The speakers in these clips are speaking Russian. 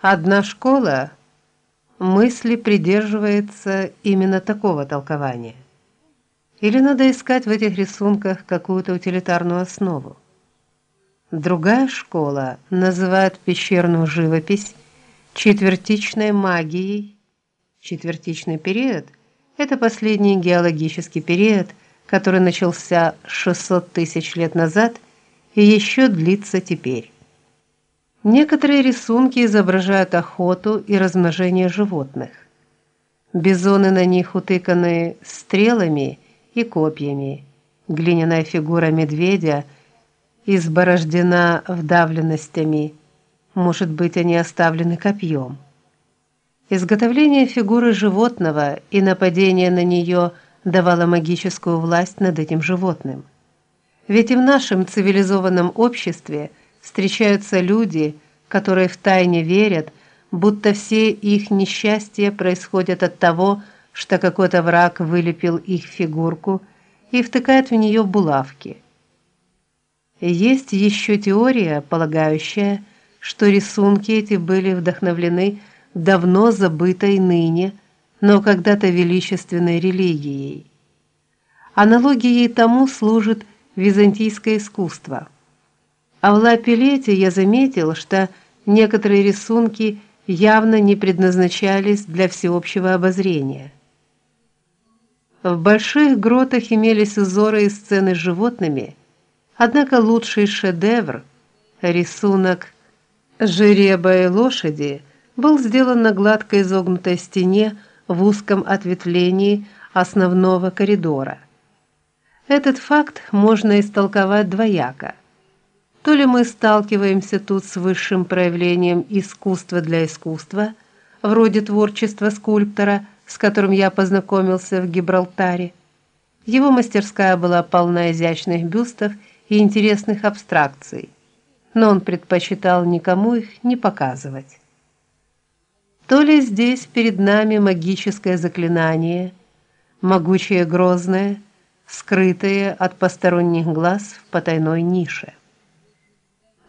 Одна школа мысли придерживается именно такого толкования. Или надо искать в этих рисунках какую-то утилитарную основу? Другая школа называет пещерную живопись четвертичной магией. Четвертичный период это последний геологический период, который начался 600 тысяч лет назад и еще длится теперь. Некоторые рисунки изображают охоту и размножение животных. Бизоны на них утыканы стрелами и копьями. Глиняная фигура медведя изборождена вдавленностями. Может быть, они оставлены копьем. Изготовление фигуры животного и нападение на нее давало магическую власть над этим животным. Ведь и в нашем цивилизованном обществе встречаются люди, которые втайне верят, будто все их несчастья происходят от того, что какой-то враг вылепил их фигурку и втыкает в нее булавки. Есть еще теория, полагающая, что рисунки эти были вдохновлены давно забытой ныне, но когда-то величественной религией. Аналогией тому служит византийское искусство. А в Ла-Пилете я заметил, что некоторые рисунки явно не предназначались для всеобщего обозрения. В больших гротах имелись узоры и сцены с животными, однако лучший шедевр рисунок жереба и лошади был сделан на гладко изогнутой стене в узком ответвлении основного коридора. Этот факт можно истолковать двояко. То ли мы сталкиваемся тут с высшим проявлением искусства для искусства, вроде творчества скульптора, с которым я познакомился в Гибралтаре. Его мастерская была полна изящных бюстов и интересных абстракций, но он предпочитал никому их не показывать. То ли здесь перед нами магическое заклинание, могучее грозное, скрытое от посторонних глаз в потайной нише.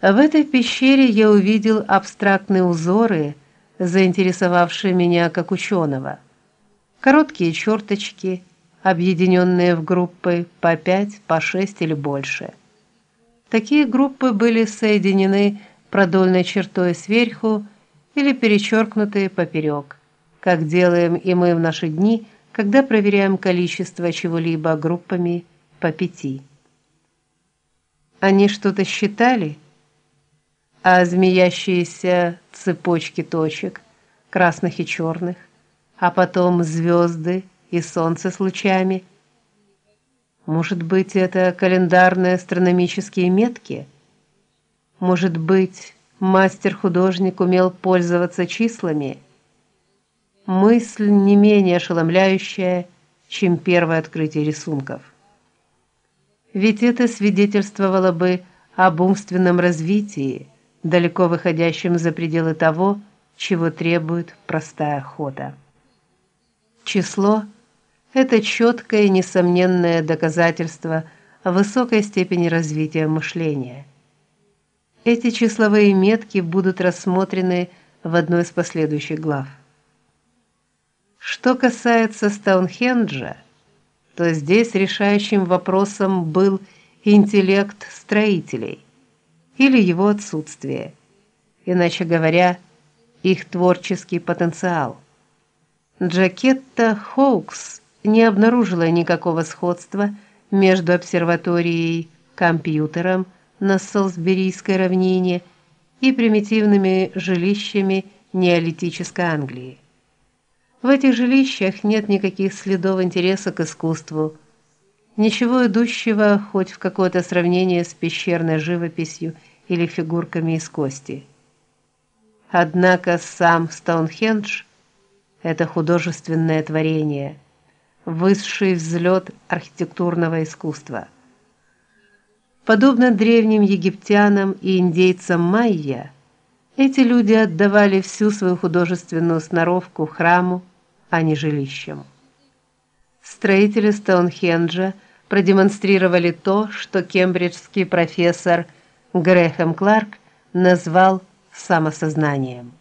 В этой пещере я увидел абстрактные узоры, заинтересовавшие меня как ученого. Короткие черточки, объединенные в группы по пять, по шесть или больше. Такие группы были соединены продольной чертой сверху или перечеркнутые поперек, как делаем и мы в наши дни, когда проверяем количество чего-либо группами по пяти. Они что-то считали, а змеящиеся цепочки точек, красных и черных, а потом звезды и солнце с лучами. Может быть, это календарные астрономические метки? Может быть, Мастер-художник умел пользоваться числами. Мысль не менее ошеломляющая, чем первое открытие рисунков. Ведь это свидетельствовало бы об умственном развитии, далеко выходящем за пределы того, чего требует простая охота. Число это четкое и несомненное доказательство высокой степени развития мышления. Эти числовые метки будут рассмотрены в одной из последующих глав. Что касается Стоунхенджа, то здесь решающим вопросом был интеллект строителей или его отсутствие, иначе говоря, их творческий потенциал. Джакетта Хоукс не обнаружила никакого сходства между обсерваторией, компьютером на Солсберийской равнине и примитивными жилищами неолитической Англии. В этих жилищах нет никаких следов интереса к искусству, ничего идущего хоть в какое-то сравнение с пещерной живописью или фигурками из кости. Однако сам Стоунхендж это художественное творение, высший взлет архитектурного искусства. Подобно древним египтянам и индейцам майя, эти люди отдавали всю свою художественную сноровку храму, а не жилищам. Строители Стоунхенджа продемонстрировали то, что кембриджский профессор Грэхэм Кларк назвал самосознанием.